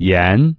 盐。